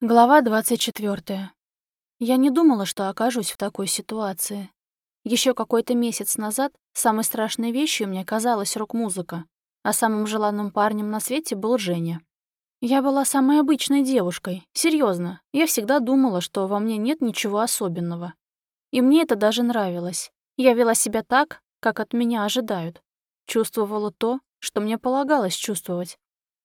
Глава 24. Я не думала, что окажусь в такой ситуации. Еще какой-то месяц назад самой страшной вещью мне казалась рок-музыка, а самым желанным парнем на свете был Женя. Я была самой обычной девушкой, серьезно. Я всегда думала, что во мне нет ничего особенного. И мне это даже нравилось. Я вела себя так, как от меня ожидают. Чувствовала то, что мне полагалось чувствовать,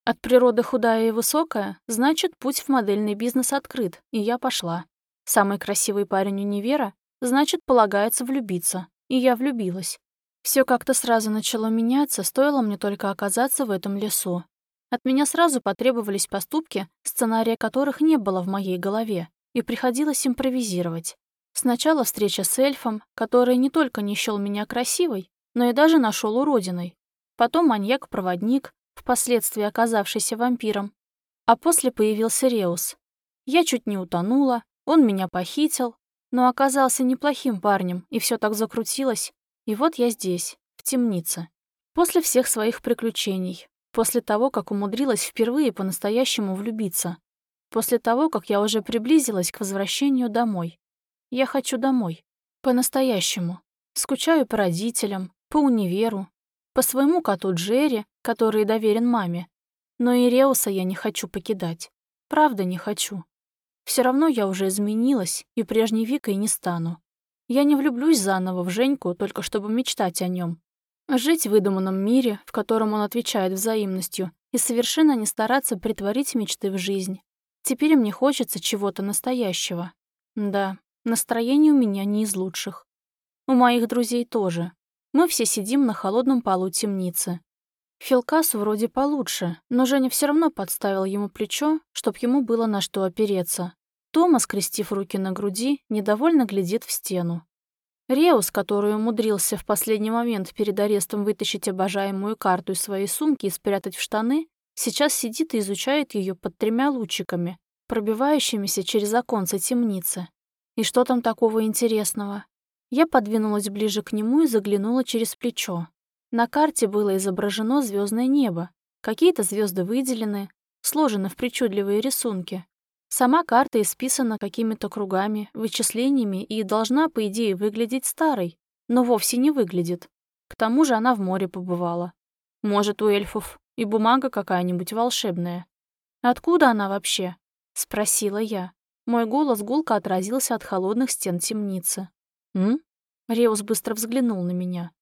от природы худая и высокая, значит, путь в модельный бизнес открыт, и я пошла. Самый красивый парень универа, значит, полагается влюбиться, и я влюбилась. Все как-то сразу начало меняться, стоило мне только оказаться в этом лесу. От меня сразу потребовались поступки, сценария которых не было в моей голове, и приходилось импровизировать. Сначала встреча с эльфом, который не только не счёл меня красивой, но и даже нашел уродиной. Потом маньяк-проводник, впоследствии оказавшийся вампиром. А после появился Реус. Я чуть не утонула, он меня похитил, но оказался неплохим парнем, и все так закрутилось. И вот я здесь, в темнице. После всех своих приключений, после того, как умудрилась впервые по-настоящему влюбиться, после того, как я уже приблизилась к возвращению домой. Я хочу домой. По-настоящему. Скучаю по родителям, по универу, по своему коту Джерри, который доверен маме. Но и Реуса я не хочу покидать. Правда, не хочу. Все равно я уже изменилась, и прежней Викой не стану. Я не влюблюсь заново в Женьку, только чтобы мечтать о нем. Жить в выдуманном мире, в котором он отвечает взаимностью, и совершенно не стараться притворить мечты в жизнь. Теперь мне хочется чего-то настоящего. Да, настроение у меня не из лучших. У моих друзей тоже. Мы все сидим на холодном полу темницы. Филкас вроде получше, но Женя все равно подставил ему плечо, чтоб ему было на что опереться. Тома, скрестив руки на груди, недовольно глядит в стену. Реус, который умудрился в последний момент перед арестом вытащить обожаемую карту из своей сумки и спрятать в штаны, сейчас сидит и изучает ее под тремя лучиками, пробивающимися через оконце темницы. И что там такого интересного? Я подвинулась ближе к нему и заглянула через плечо. На карте было изображено звездное небо. Какие-то звезды выделены, сложены в причудливые рисунки. Сама карта исписана какими-то кругами, вычислениями и должна, по идее, выглядеть старой, но вовсе не выглядит. К тому же она в море побывала. Может, у эльфов и бумага какая-нибудь волшебная. «Откуда она вообще?» — спросила я. Мой голос гулко отразился от холодных стен темницы. «М?» Реус быстро взглянул на меня.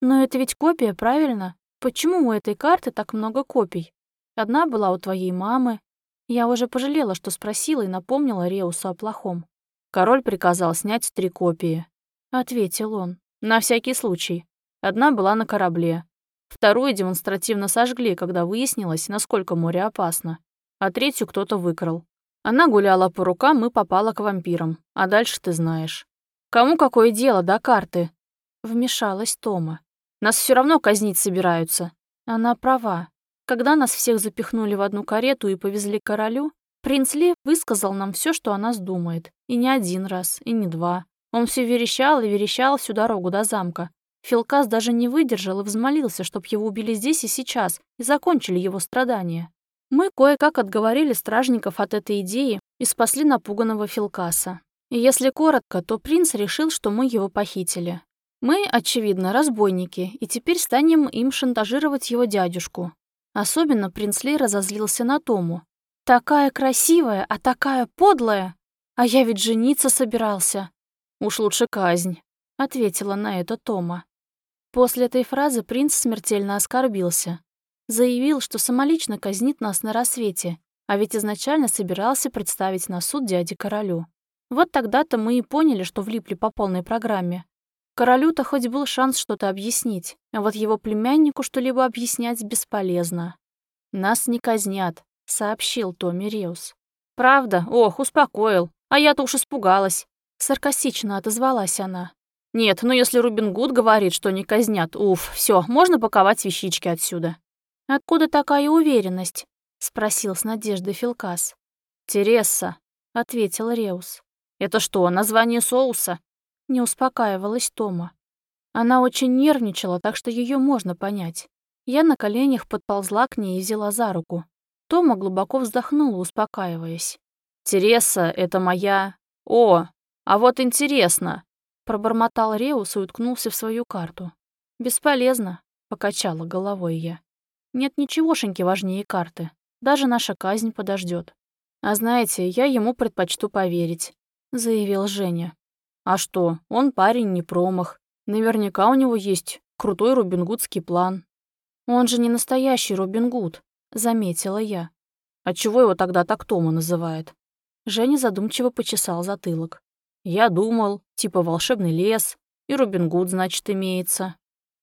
«Но это ведь копия, правильно? Почему у этой карты так много копий? Одна была у твоей мамы. Я уже пожалела, что спросила и напомнила Реусу о плохом. Король приказал снять три копии. Ответил он. На всякий случай. Одна была на корабле. Вторую демонстративно сожгли, когда выяснилось, насколько море опасно. А третью кто-то выкрал. Она гуляла по рукам и попала к вампирам. А дальше ты знаешь. Кому какое дело до карты? Вмешалась Тома. Нас все равно казнить собираются. Она права. Когда нас всех запихнули в одну карету и повезли к королю, принц Ли высказал нам все, что о нас думает. И не один раз, и не два. Он все верещал и верещал всю дорогу до замка. Филкас даже не выдержал и взмолился, чтоб его убили здесь и сейчас, и закончили его страдания. Мы кое-как отговорили стражников от этой идеи и спасли напуганного Филкаса. И если коротко, то принц решил, что мы его похитили. Мы, очевидно, разбойники, и теперь станем им шантажировать его дядюшку. Особенно принц Ли разозлился на Тому. «Такая красивая, а такая подлая! А я ведь жениться собирался!» «Уж лучше казнь», — ответила на это Тома. После этой фразы принц смертельно оскорбился. Заявил, что самолично казнит нас на рассвете, а ведь изначально собирался представить на суд дяде королю. Вот тогда-то мы и поняли, что влипли по полной программе. Королю-то хоть был шанс что-то объяснить, а вот его племяннику что-либо объяснять бесполезно. «Нас не казнят», — сообщил Томми Реус. «Правда? Ох, успокоил. А я-то уж испугалась». Саркастично отозвалась она. «Нет, ну если Рубин Гуд говорит, что не казнят, уф, все, можно паковать вещички отсюда». «Откуда такая уверенность?» — спросил с надеждой Филкас. «Тересса», — ответил Реус. «Это что, название соуса?» Не успокаивалась Тома. Она очень нервничала, так что ее можно понять. Я на коленях подползла к ней и взяла за руку. Тома глубоко вздохнула, успокаиваясь. Тереса — это моя... О, а вот интересно!» Пробормотал Реус и уткнулся в свою карту. «Бесполезно», — покачала головой я. «Нет ничегошеньки важнее карты. Даже наша казнь подождет. А знаете, я ему предпочту поверить», — заявил Женя. «А что, он парень не промах. Наверняка у него есть крутой рубингудский план». «Он же не настоящий Робин Гуд», — заметила я. «А чего его тогда так Тома называет?» Женя задумчиво почесал затылок. «Я думал, типа волшебный лес, и Робин Гуд, значит, имеется».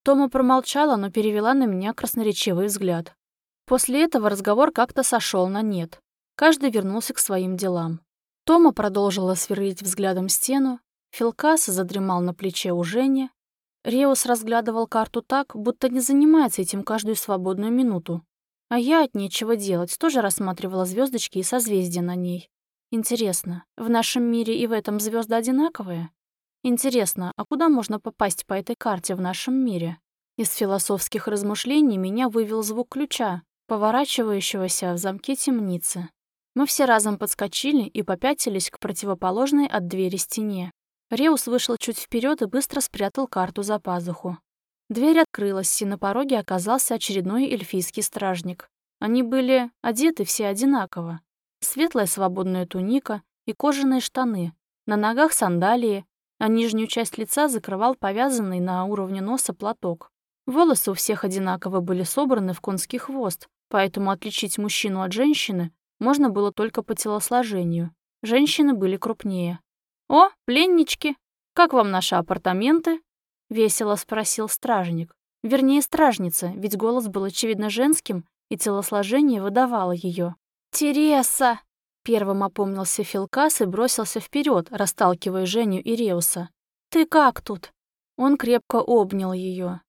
Тома промолчала, но перевела на меня красноречивый взгляд. После этого разговор как-то сошел на нет. Каждый вернулся к своим делам. Тома продолжила сверлить взглядом стену, Филкас задремал на плече у Жени, Реус разглядывал карту так, будто не занимается этим каждую свободную минуту. А я от нечего делать тоже рассматривала звездочки и созвездия на ней. Интересно, в нашем мире и в этом звезды одинаковые? Интересно, а куда можно попасть по этой карте в нашем мире? Из философских размышлений меня вывел звук ключа, поворачивающегося в замке темницы. Мы все разом подскочили и попятились к противоположной от двери стене. Реус вышел чуть вперед и быстро спрятал карту за пазуху. Дверь открылась, и на пороге оказался очередной эльфийский стражник. Они были одеты все одинаково. Светлая свободная туника и кожаные штаны, на ногах сандалии, а нижнюю часть лица закрывал повязанный на уровне носа платок. Волосы у всех одинаково были собраны в конский хвост, поэтому отличить мужчину от женщины можно было только по телосложению. Женщины были крупнее. «О, пленнички! Как вам наши апартаменты?» — весело спросил стражник. Вернее, стражница, ведь голос был очевидно женским, и телосложение выдавало ее. «Тереса!» Первым опомнился Филкас и бросился вперед, расталкивая Женю и Реуса. «Ты как тут?» Он крепко обнял ее.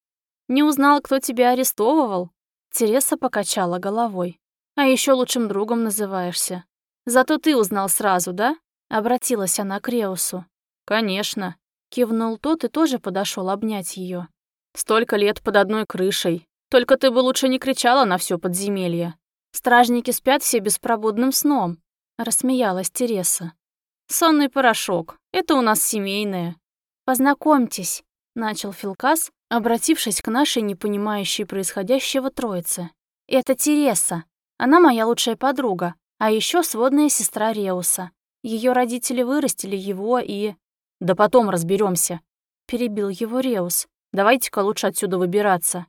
«Не узнал, кто тебя арестовывал?» Тереса покачала головой. «А еще лучшим другом называешься. Зато ты узнал сразу, да?» Обратилась она к Реусу. «Конечно», — кивнул тот и тоже подошел обнять ее. «Столько лет под одной крышей. Только ты бы лучше не кричала на все подземелье. Стражники спят все беспробудным сном», — рассмеялась Тереса. «Сонный порошок. Это у нас семейное». «Познакомьтесь», — начал Филкас, обратившись к нашей непонимающей происходящего троице. «Это Тереса. Она моя лучшая подруга, а еще сводная сестра Реуса. Ее родители вырастили его и...» «Да потом разберемся, перебил его Реус. «Давайте-ка лучше отсюда выбираться».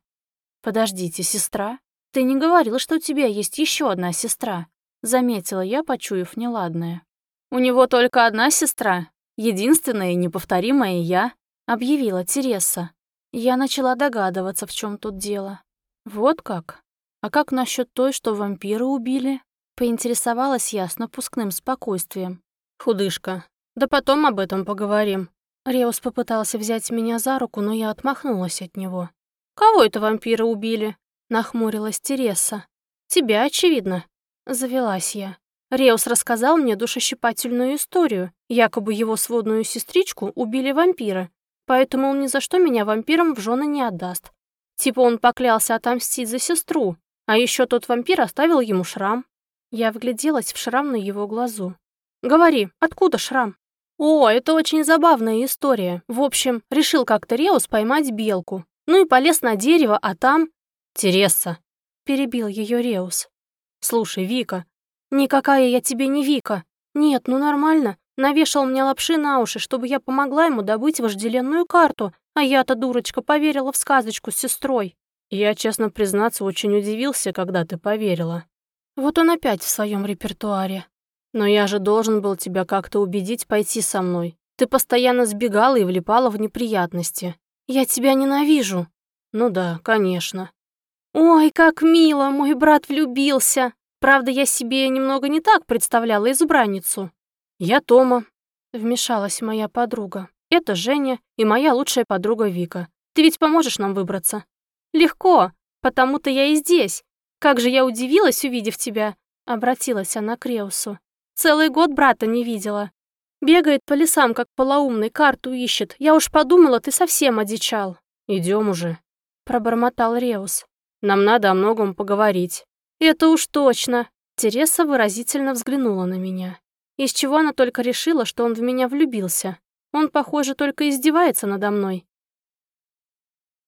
«Подождите, сестра?» «Ты не говорила, что у тебя есть еще одна сестра?» Заметила я, почуяв неладное. «У него только одна сестра, единственная и неповторимая я», объявила Тереса. Я начала догадываться, в чем тут дело. Вот как? А как насчет той, что вампиры убили? Поинтересовалась я с напускным спокойствием. Худышка. Да потом об этом поговорим. Реус попытался взять меня за руку, но я отмахнулась от него. «Кого это вампиры убили?» Нахмурилась Тереса. «Тебя, очевидно». Завелась я. Реус рассказал мне душещипательную историю. Якобы его сводную сестричку убили вампиры, поэтому он ни за что меня вампиром в жены не отдаст. Типа он поклялся отомстить за сестру, а еще тот вампир оставил ему шрам. Я вгляделась в шрам на его глазу. «Говори, откуда шрам?» «О, это очень забавная история. В общем, решил как-то Реус поймать белку. Ну и полез на дерево, а там...» «Тереса», — перебил ее Реус. «Слушай, Вика». «Никакая я тебе не Вика. Нет, ну нормально. Навешал мне лапши на уши, чтобы я помогла ему добыть вожделенную карту, а я-то, дурочка, поверила в сказочку с сестрой». «Я, честно признаться, очень удивился, когда ты поверила». Вот он опять в своем репертуаре. «Но я же должен был тебя как-то убедить пойти со мной. Ты постоянно сбегала и влипала в неприятности. Я тебя ненавижу». «Ну да, конечно». «Ой, как мило, мой брат влюбился. Правда, я себе немного не так представляла избранницу». «Я Тома», — вмешалась моя подруга. «Это Женя и моя лучшая подруга Вика. Ты ведь поможешь нам выбраться?» «Легко, потому-то я и здесь. Как же я удивилась, увидев тебя», — обратилась она к Реусу. «Целый год брата не видела. Бегает по лесам, как полоумный, карту ищет. Я уж подумала, ты совсем одичал». Идем уже», — пробормотал Реус. Нам надо о многом поговорить». «Это уж точно!» Тереса выразительно взглянула на меня. Из чего она только решила, что он в меня влюбился. Он, похоже, только издевается надо мной.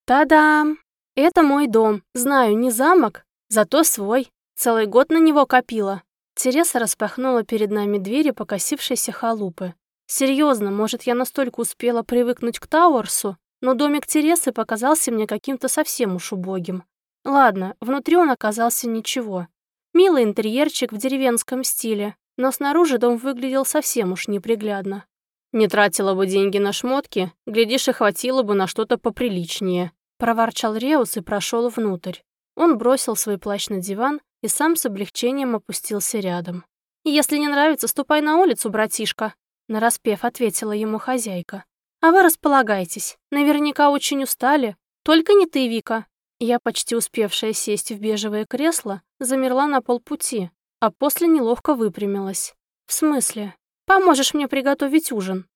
Та-дам! Это мой дом. Знаю, не замок, зато свой. Целый год на него копила. Тереса распахнула перед нами двери покосившейся халупы. Серьезно, может, я настолько успела привыкнуть к Тауэрсу, но домик Тересы показался мне каким-то совсем уж убогим. Ладно, внутри он оказался ничего. Милый интерьерчик в деревенском стиле, но снаружи дом выглядел совсем уж неприглядно. «Не тратила бы деньги на шмотки, глядишь, и хватило бы на что-то поприличнее», проворчал Реус и прошел внутрь. Он бросил свой плащ на диван и сам с облегчением опустился рядом. «Если не нравится, ступай на улицу, братишка», нараспев ответила ему хозяйка. «А вы располагайтесь. Наверняка очень устали. Только не ты, Вика». Я, почти успевшая сесть в бежевое кресло, замерла на полпути, а после неловко выпрямилась. «В смысле? Поможешь мне приготовить ужин?»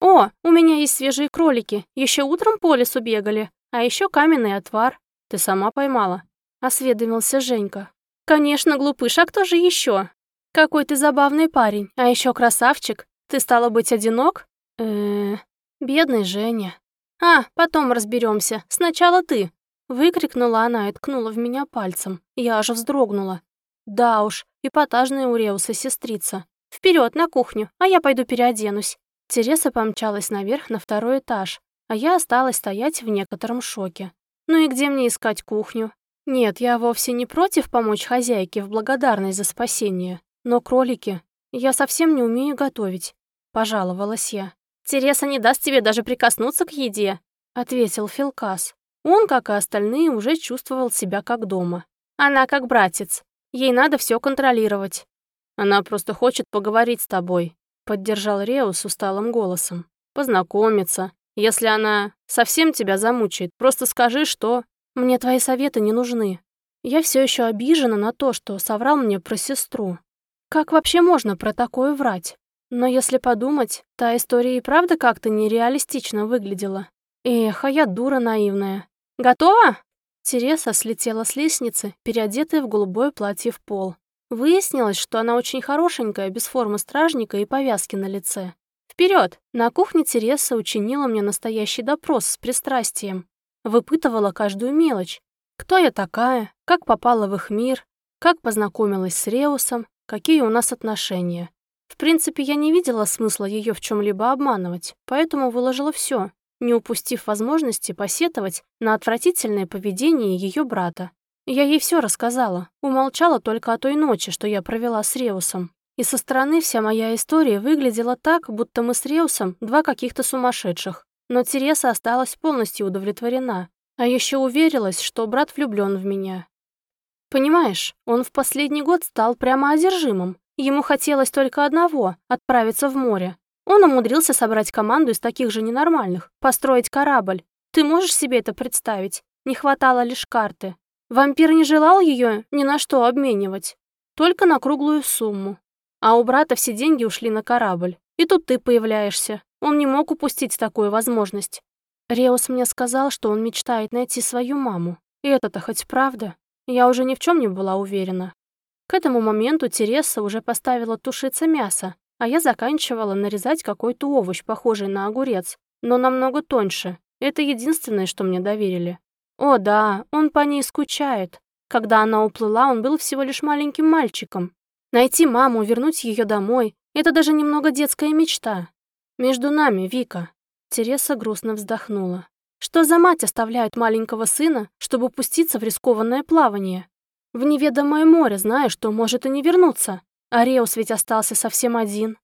«О, у меня есть свежие кролики. Еще утром по лесу бегали. А еще каменный отвар. Ты сама поймала?» — осведомился Женька. «Конечно, глупыш, а кто же еще? Какой ты забавный парень, а еще красавчик. Ты стала быть одинок? э бедный Женя. А, потом разберемся. Сначала ты. Выкрикнула она и ткнула в меня пальцем. Я аж вздрогнула. Да уж, эпатажная у Реуса сестрица. Вперед на кухню, а я пойду переоденусь. Тереса помчалась наверх на второй этаж, а я осталась стоять в некотором шоке. Ну и где мне искать кухню? Нет, я вовсе не против помочь хозяйке в благодарность за спасение. Но кролики... Я совсем не умею готовить. Пожаловалась я. Тереса не даст тебе даже прикоснуться к еде, ответил Филкас. Он, как и остальные, уже чувствовал себя как дома. Она как братец. Ей надо все контролировать. Она просто хочет поговорить с тобой, поддержал Реус усталым голосом. Познакомиться. Если она совсем тебя замучает, просто скажи, что... Мне твои советы не нужны. Я все еще обижена на то, что соврал мне про сестру. Как вообще можно про такое врать? Но если подумать, та история и правда как-то нереалистично выглядела. Эх, а я дура наивная. «Готова?» Тереса слетела с лестницы, переодетая в голубое платье в пол. Выяснилось, что она очень хорошенькая, без формы стражника и повязки на лице. Вперед! На кухне Тереса учинила мне настоящий допрос с пристрастием. Выпытывала каждую мелочь. Кто я такая, как попала в их мир, как познакомилась с Реусом, какие у нас отношения. В принципе, я не видела смысла ее в чем-либо обманывать, поэтому выложила все, не упустив возможности посетовать на отвратительное поведение ее брата. Я ей все рассказала, умолчала только о той ночи, что я провела с Реусом. И со стороны вся моя история выглядела так, будто мы с Реусом два каких-то сумасшедших. Но Тереса осталась полностью удовлетворена, а еще уверилась, что брат влюблен в меня. Понимаешь, он в последний год стал прямо одержимым. Ему хотелось только одного — отправиться в море. Он умудрился собрать команду из таких же ненормальных, построить корабль. Ты можешь себе это представить? Не хватало лишь карты. Вампир не желал ее ни на что обменивать, только на круглую сумму. А у брата все деньги ушли на корабль. И тут ты появляешься. Он не мог упустить такую возможность. Реус мне сказал, что он мечтает найти свою маму. И это-то хоть правда? Я уже ни в чем не была уверена. К этому моменту Тереса уже поставила тушиться мясо, а я заканчивала нарезать какой-то овощ, похожий на огурец, но намного тоньше. Это единственное, что мне доверили. О да, он по ней скучает. Когда она уплыла, он был всего лишь маленьким мальчиком. Найти маму, вернуть ее домой — это даже немного детская мечта. Между нами, Вика. Тереса грустно вздохнула. Что за мать оставляет маленького сына, чтобы пуститься в рискованное плавание? В неведомое море, зная, что может и не вернуться. Ареус ведь остался совсем один.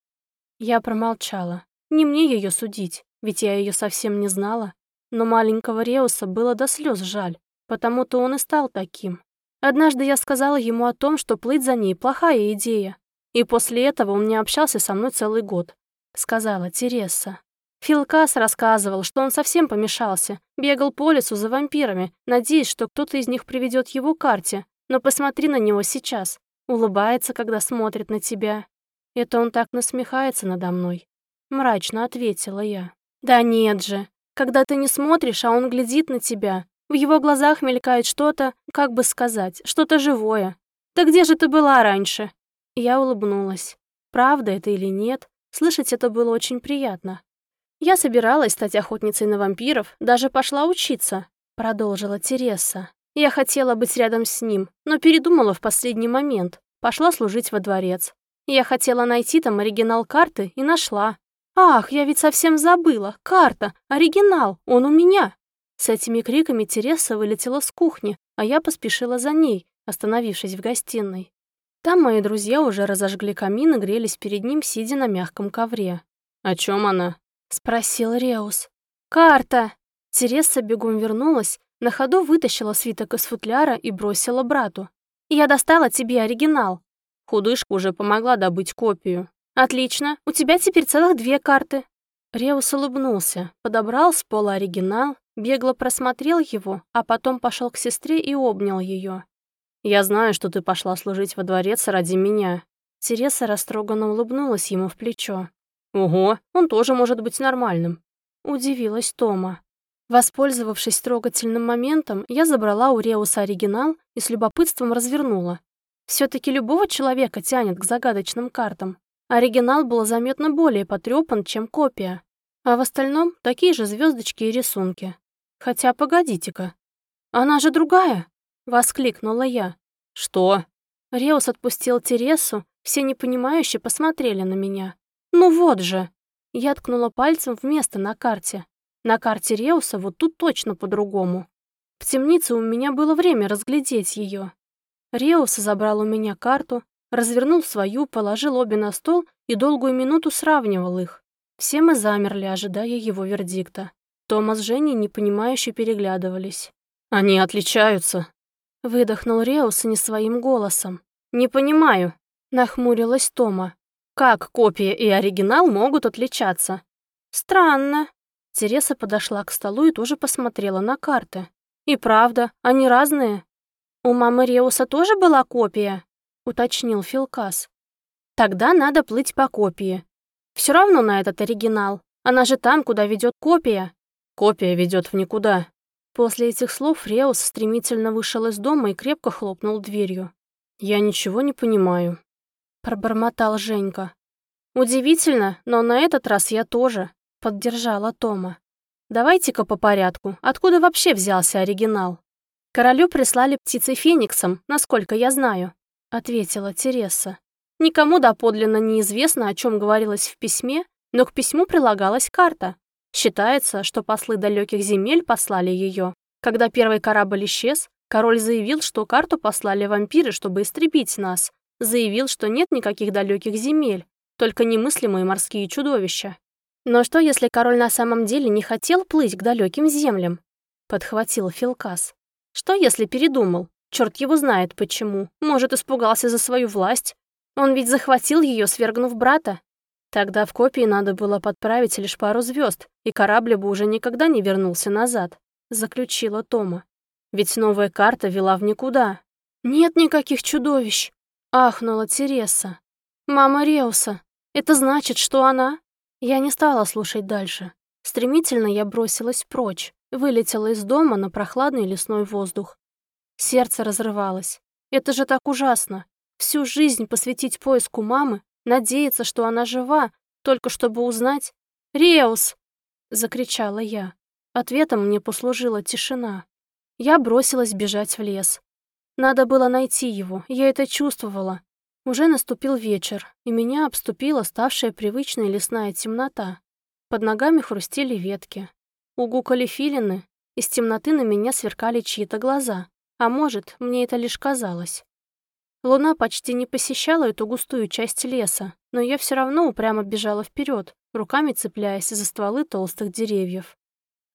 Я промолчала. Не мне ее судить, ведь я ее совсем не знала. Но маленького Реуса было до слез жаль, потому-то он и стал таким. Однажды я сказала ему о том, что плыть за ней – плохая идея. И после этого он не общался со мной целый год. Сказала Тереса. Филкас рассказывал, что он совсем помешался, бегал по лесу за вампирами, надеясь, что кто-то из них приведет его к карте. Но посмотри на него сейчас улыбается, когда смотрит на тебя. Это он так насмехается надо мной. Мрачно ответила я. Да нет же, когда ты не смотришь, а он глядит на тебя, в его глазах мелькает что-то, как бы сказать, что-то живое. Да где же ты была раньше? Я улыбнулась. правда это или нет, слышать это было очень приятно. «Я собиралась стать охотницей на вампиров, даже пошла учиться», — продолжила Тереса. «Я хотела быть рядом с ним, но передумала в последний момент. Пошла служить во дворец. Я хотела найти там оригинал карты и нашла. Ах, я ведь совсем забыла. Карта, оригинал, он у меня». С этими криками Тереса вылетела с кухни, а я поспешила за ней, остановившись в гостиной. Там мои друзья уже разожгли камин и грелись перед ним, сидя на мягком ковре. «О чем она?» — спросил Реус. «Карта!» Тереса бегом вернулась, на ходу вытащила свиток из футляра и бросила брату. «Я достала тебе оригинал». Худышка уже помогла добыть копию. «Отлично, у тебя теперь целых две карты». Реус улыбнулся, подобрал с пола оригинал, бегло просмотрел его, а потом пошел к сестре и обнял ее. «Я знаю, что ты пошла служить во дворец ради меня». Тереса растроганно улыбнулась ему в плечо. «Ого, он тоже может быть нормальным», — удивилась Тома. Воспользовавшись трогательным моментом, я забрала у Реуса оригинал и с любопытством развернула. все таки любого человека тянет к загадочным картам. Оригинал был заметно более потрепан, чем копия. А в остальном такие же звездочки и рисунки. Хотя, погодите-ка. Она же другая! Воскликнула я. Что? Реус отпустил Тересу, все непонимающе посмотрели на меня. «Ну вот же!» Я ткнула пальцем в место на карте. На карте Реуса вот тут точно по-другому. В темнице у меня было время разглядеть ее. Реус забрал у меня карту, развернул свою, положил обе на стол и долгую минуту сравнивал их. Все мы замерли, ожидая его вердикта. Тома с Женей непонимающе переглядывались. «Они отличаются», — выдохнул Реус не своим голосом. «Не понимаю», — нахмурилась Тома. Как копия и оригинал могут отличаться? Странно. Тереса подошла к столу и тоже посмотрела на карты. И правда, они разные. У мамы Реуса тоже была копия? Уточнил Филкас. Тогда надо плыть по копии. Все равно на этот оригинал. Она же там, куда ведет копия. Копия ведет в никуда. После этих слов Реус стремительно вышел из дома и крепко хлопнул дверью. Я ничего не понимаю. Пробормотал Женька. «Удивительно, но на этот раз я тоже», — поддержала Тома. «Давайте-ка по порядку. Откуда вообще взялся оригинал?» «Королю прислали птицей Фениксом, насколько я знаю», — ответила Тереса. «Никому доподлинно неизвестно, о чем говорилось в письме, но к письму прилагалась карта. Считается, что послы далеких земель послали ее. Когда первый корабль исчез, король заявил, что карту послали вампиры, чтобы истребить нас, заявил, что нет никаких далеких земель, только немыслимые морские чудовища. Но что, если король на самом деле не хотел плыть к далеким землям? Подхватил Филкас. Что, если передумал? Черт его знает почему. Может, испугался за свою власть? Он ведь захватил ее, свергнув брата. Тогда в копии надо было подправить лишь пару звезд, и корабль бы уже никогда не вернулся назад, заключила Тома. Ведь новая карта вела в никуда. Нет никаких чудовищ, Ахнула Тереса. «Мама Реуса! Это значит, что она...» Я не стала слушать дальше. Стремительно я бросилась прочь, вылетела из дома на прохладный лесной воздух. Сердце разрывалось. Это же так ужасно. Всю жизнь посвятить поиску мамы, надеяться, что она жива, только чтобы узнать... «Реус!» — закричала я. Ответом мне послужила тишина. Я бросилась бежать в лес. Надо было найти его, я это чувствовала. Уже наступил вечер, и меня обступила ставшая привычная лесная темнота. Под ногами хрустели ветки. Угукали филины, из темноты на меня сверкали чьи-то глаза. А может, мне это лишь казалось. Луна почти не посещала эту густую часть леса, но я все равно упрямо бежала вперед, руками цепляясь за стволы толстых деревьев.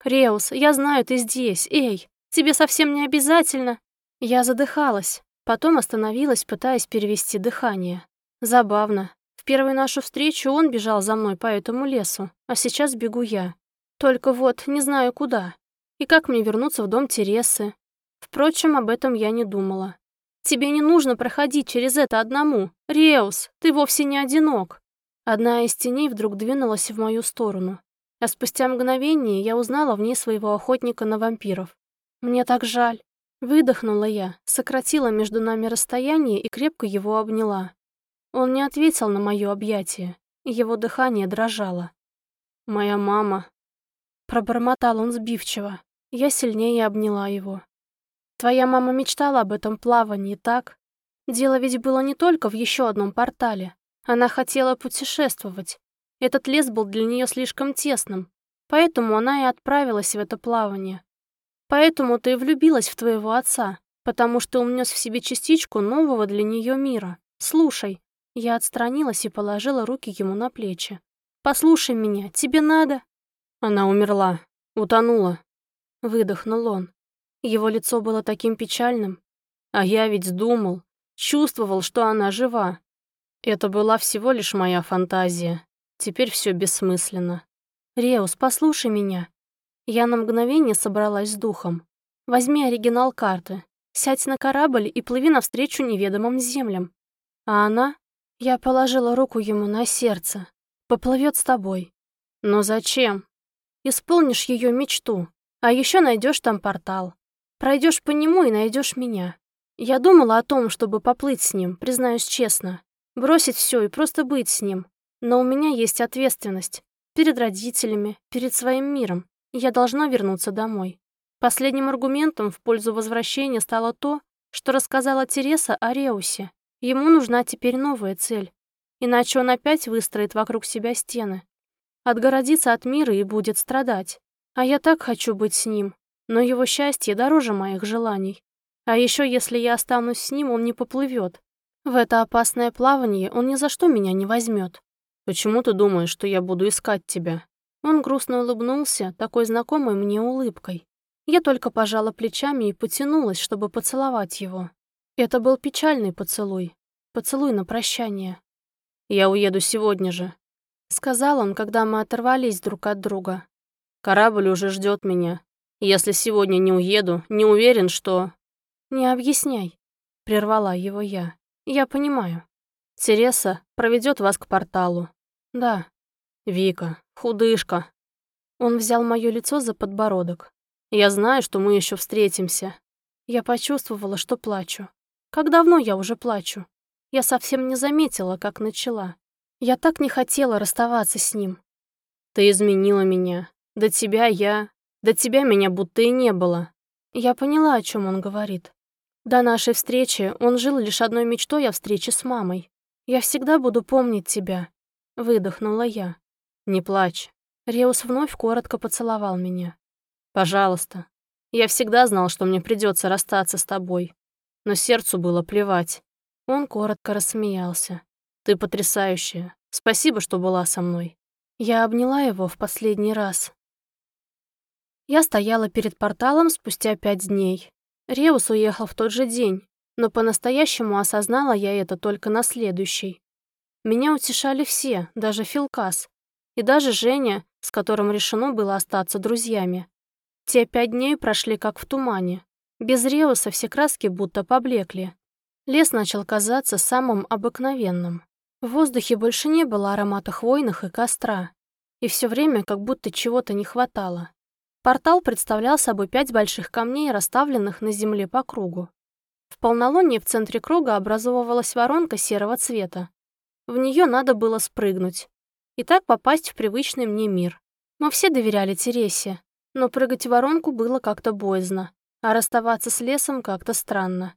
«Реус, я знаю, ты здесь. Эй, тебе совсем не обязательно...» Я задыхалась, потом остановилась, пытаясь перевести дыхание. Забавно. В первую нашу встречу он бежал за мной по этому лесу, а сейчас бегу я. Только вот не знаю куда. И как мне вернуться в дом Тересы. Впрочем, об этом я не думала. Тебе не нужно проходить через это одному. Реус, ты вовсе не одинок. Одна из теней вдруг двинулась в мою сторону. А спустя мгновение я узнала в ней своего охотника на вампиров. Мне так жаль. Выдохнула я, сократила между нами расстояние и крепко его обняла. Он не ответил на мое объятие, его дыхание дрожало. «Моя мама...» Пробормотал он сбивчиво. Я сильнее обняла его. «Твоя мама мечтала об этом плавании, так? Дело ведь было не только в еще одном портале. Она хотела путешествовать. Этот лес был для нее слишком тесным, поэтому она и отправилась в это плавание. Поэтому ты и влюбилась в твоего отца, потому что он нес в себе частичку нового для нее мира. Слушай, я отстранилась и положила руки ему на плечи. «Послушай меня, тебе надо...» Она умерла, утонула. Выдохнул он. Его лицо было таким печальным. А я ведь думал, чувствовал, что она жива. Это была всего лишь моя фантазия. Теперь все бессмысленно. «Реус, послушай меня». Я на мгновение собралась с духом. «Возьми оригинал карты, сядь на корабль и плыви навстречу неведомым землям. А она...» Я положила руку ему на сердце. «Поплывет с тобой». «Но зачем?» «Исполнишь ее мечту, а еще найдешь там портал. Пройдешь по нему и найдешь меня. Я думала о том, чтобы поплыть с ним, признаюсь честно. Бросить все и просто быть с ним. Но у меня есть ответственность. Перед родителями, перед своим миром. Я должна вернуться домой. Последним аргументом в пользу возвращения стало то, что рассказала Тереса о Реусе. Ему нужна теперь новая цель. Иначе он опять выстроит вокруг себя стены. Отгородится от мира и будет страдать. А я так хочу быть с ним. Но его счастье дороже моих желаний. А еще, если я останусь с ним, он не поплывет. В это опасное плавание он ни за что меня не возьмет. «Почему ты думаешь, что я буду искать тебя?» Он грустно улыбнулся, такой знакомой мне улыбкой. Я только пожала плечами и потянулась, чтобы поцеловать его. Это был печальный поцелуй. Поцелуй на прощание. «Я уеду сегодня же», — сказал он, когда мы оторвались друг от друга. «Корабль уже ждет меня. Если сегодня не уеду, не уверен, что...» «Не объясняй», — прервала его я. «Я понимаю. Тереса проведет вас к порталу. «Да». «Вика, худышка». Он взял мое лицо за подбородок. «Я знаю, что мы еще встретимся». Я почувствовала, что плачу. Как давно я уже плачу? Я совсем не заметила, как начала. Я так не хотела расставаться с ним. Ты изменила меня. До тебя я... До тебя меня будто и не было. Я поняла, о чем он говорит. До нашей встречи он жил лишь одной мечтой о встрече с мамой. Я всегда буду помнить тебя. Выдохнула я. «Не плачь». Реус вновь коротко поцеловал меня. «Пожалуйста. Я всегда знал, что мне придется расстаться с тобой. Но сердцу было плевать». Он коротко рассмеялся. «Ты потрясающая. Спасибо, что была со мной». Я обняла его в последний раз. Я стояла перед порталом спустя пять дней. Реус уехал в тот же день, но по-настоящему осознала я это только на следующий. Меня утешали все, даже Филкас. И даже Женя, с которым решено было остаться друзьями. Те пять дней прошли как в тумане. Без Реуса все краски будто поблекли. Лес начал казаться самым обыкновенным. В воздухе больше не было аромата хвойных и костра. И все время как будто чего-то не хватало. Портал представлял собой пять больших камней, расставленных на земле по кругу. В полнолуние в центре круга образовывалась воронка серого цвета, в нее надо было спрыгнуть. И так попасть в привычный мне мир. Мы все доверяли Тересе, но прыгать в воронку было как-то боязно, а расставаться с лесом как-то странно.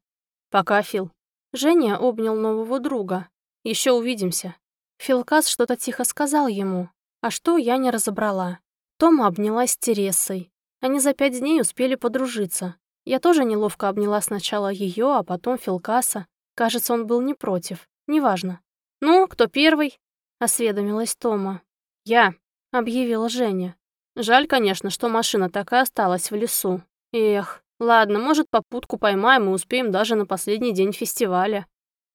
«Пока, Фил». Женя обнял нового друга. Еще увидимся». Филкас что-то тихо сказал ему, а что я не разобрала. Тома обнялась с Тересой. Они за пять дней успели подружиться. Я тоже неловко обняла сначала ее, а потом Филкаса. Кажется, он был не против. Неважно. «Ну, кто первый?» — осведомилась Тома. «Я», — объявила Женя. «Жаль, конечно, что машина так и осталась в лесу. Эх, ладно, может, попутку поймаем и успеем даже на последний день фестиваля».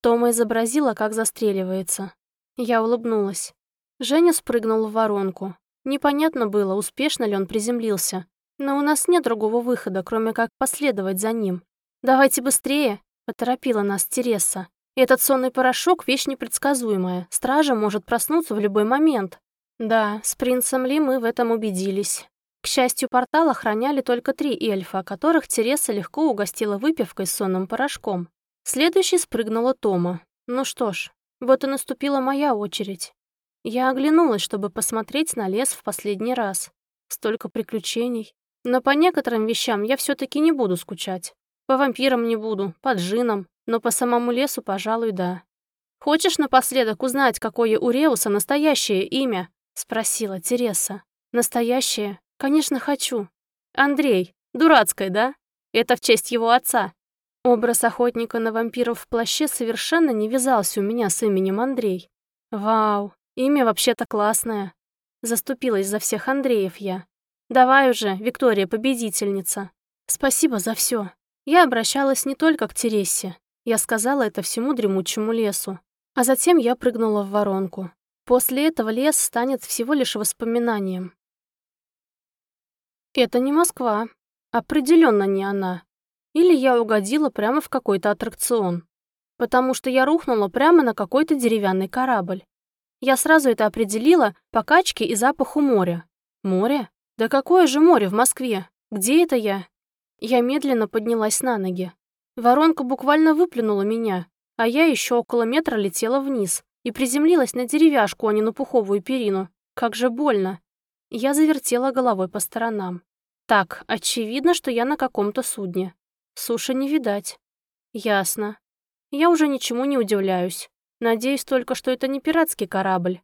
Тома изобразила, как застреливается. Я улыбнулась. Женя спрыгнул в воронку. Непонятно было, успешно ли он приземлился. Но у нас нет другого выхода, кроме как последовать за ним. «Давайте быстрее!» — поторопила нас Тереса. Этот сонный порошок — вещь непредсказуемая. Стража может проснуться в любой момент. Да, с принцем Ли мы в этом убедились. К счастью, портал охраняли только три эльфа, которых Тереса легко угостила выпивкой с сонным порошком. Следующей спрыгнула Тома. Ну что ж, Вот и наступила моя очередь. Я оглянулась, чтобы посмотреть на лес в последний раз. Столько приключений. Но по некоторым вещам я все таки не буду скучать. По вампирам не буду, по джинам, но по самому лесу, пожалуй, да. «Хочешь напоследок узнать, какое у Реуса настоящее имя?» — спросила Тереса. «Настоящее? Конечно, хочу. Андрей. Дурацкое, да? Это в честь его отца. Образ охотника на вампиров в плаще совершенно не вязался у меня с именем Андрей. Вау, имя вообще-то классное. Заступилась за всех Андреев я. Давай уже, Виктория, победительница. Спасибо за все. Я обращалась не только к Тересе. Я сказала это всему дремучему лесу. А затем я прыгнула в воронку. После этого лес станет всего лишь воспоминанием. Это не Москва. Определенно не она. Или я угодила прямо в какой-то аттракцион. Потому что я рухнула прямо на какой-то деревянный корабль. Я сразу это определила по качке и запаху моря. Море? Да какое же море в Москве? Где это я? Я медленно поднялась на ноги. Воронка буквально выплюнула меня, а я еще около метра летела вниз и приземлилась на деревяшку, а не на пуховую перину. Как же больно. Я завертела головой по сторонам. Так, очевидно, что я на каком-то судне. Суши не видать. Ясно. Я уже ничему не удивляюсь. Надеюсь только, что это не пиратский корабль.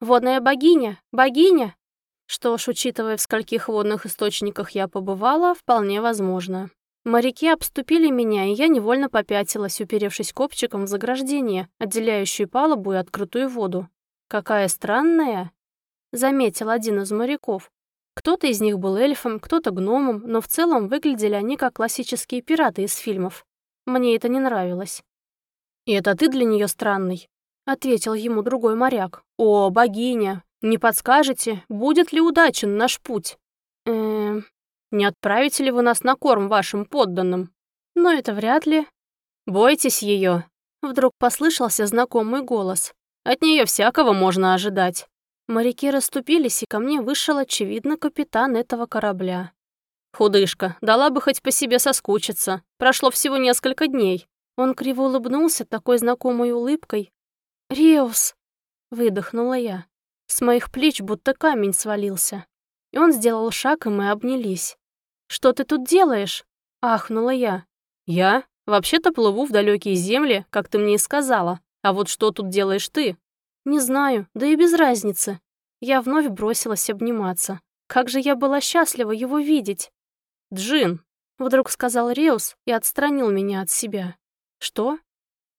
Водная богиня? Богиня? Что ж, учитывая, в скольких водных источниках я побывала, вполне возможно. Моряки обступили меня, и я невольно попятилась, уперевшись копчиком в заграждение, отделяющее палубу и открытую воду. «Какая странная!» — заметил один из моряков, кто-то из них был эльфом, кто-то гномом, но в целом выглядели они как классические пираты из фильмов. Мне это не нравилось. «И это ты для нее странный», — ответил ему другой моряк. «О, богиня, не подскажете, будет ли удачен наш путь?» «Эм, не отправите ли вы нас на корм вашим подданным?» «Но это вряд ли». «Бойтесь ее», — вдруг послышался знакомый голос. «От нее всякого можно ожидать». Моряки расступились, и ко мне вышел, очевидно, капитан этого корабля. «Худышка, дала бы хоть по себе соскучиться. Прошло всего несколько дней». Он криво улыбнулся такой знакомой улыбкой. «Реус!» — выдохнула я. С моих плеч будто камень свалился. И он сделал шаг, и мы обнялись. «Что ты тут делаешь?» — ахнула я. «Я? Вообще-то плыву в далекие земли, как ты мне и сказала. А вот что тут делаешь ты?» Не знаю, да и без разницы. Я вновь бросилась обниматься. Как же я была счастлива его видеть. «Джин», — вдруг сказал Реус и отстранил меня от себя. «Что?»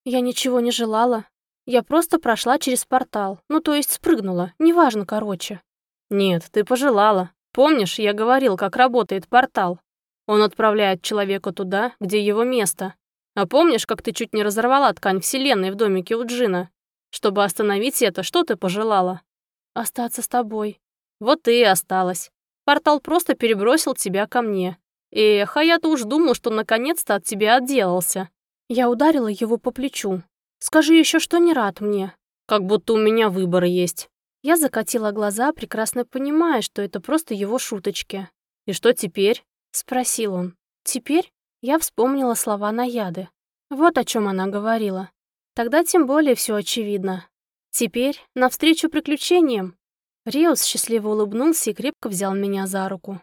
Я ничего не желала. Я просто прошла через портал, ну то есть спрыгнула, неважно, короче. «Нет, ты пожелала. Помнишь, я говорил, как работает портал? Он отправляет человека туда, где его место. А помнишь, как ты чуть не разорвала ткань вселенной в домике у Джина? Чтобы остановить это, что ты пожелала? Остаться с тобой. Вот и осталась. Портал просто перебросил тебя ко мне. Эх, а я-то уж думал, что наконец-то от тебя отделался. Я ударила его по плечу. Скажи еще, что не рад мне. Как будто у меня выбор есть. Я закатила глаза, прекрасно понимая, что это просто его шуточки. «И что теперь?» — спросил он. «Теперь?» Я вспомнила слова Наяды. Вот о чем она говорила. Тогда тем более все очевидно. Теперь навстречу приключениям. Риус счастливо улыбнулся и крепко взял меня за руку.